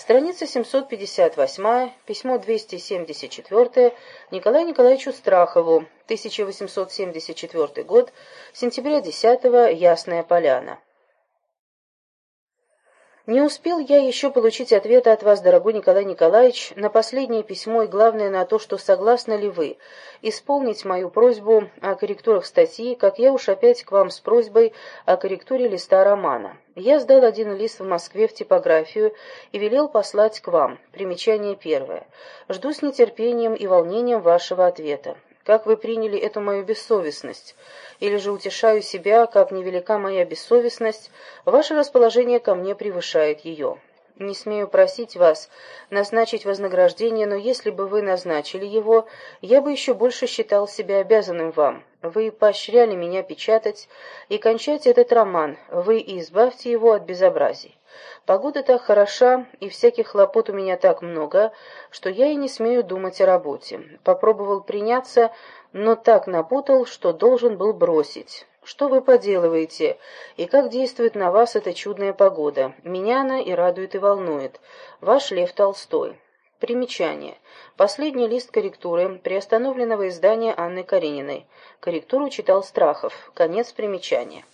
Страница 758, письмо 274 Николаю Николаевичу Страхову, 1874 год, сентября 10 Ясная Поляна. Не успел я еще получить ответа от вас, дорогой Николай Николаевич, на последнее письмо и, главное, на то, что согласны ли вы исполнить мою просьбу о корректурах статьи, как я уж опять к вам с просьбой о корректуре листа романа. Я сдал один лист в Москве в типографию и велел послать к вам. Примечание первое. Жду с нетерпением и волнением вашего ответа. Как вы приняли эту мою бессовестность? Или же утешаю себя, как невелика моя бессовестность, ваше расположение ко мне превышает ее. Не смею просить вас назначить вознаграждение, но если бы вы назначили его, я бы еще больше считал себя обязанным вам. Вы поощряли меня печатать и кончать этот роман, вы и избавьте его от безобразий. Погода так хороша, и всяких хлопот у меня так много, что я и не смею думать о работе. Попробовал приняться, но так напутал, что должен был бросить. Что вы поделываете, и как действует на вас эта чудная погода? Меня она и радует, и волнует. Ваш Лев Толстой. Примечание. Последний лист корректуры приостановленного издания Анны Карениной. Корректуру читал Страхов. Конец примечания.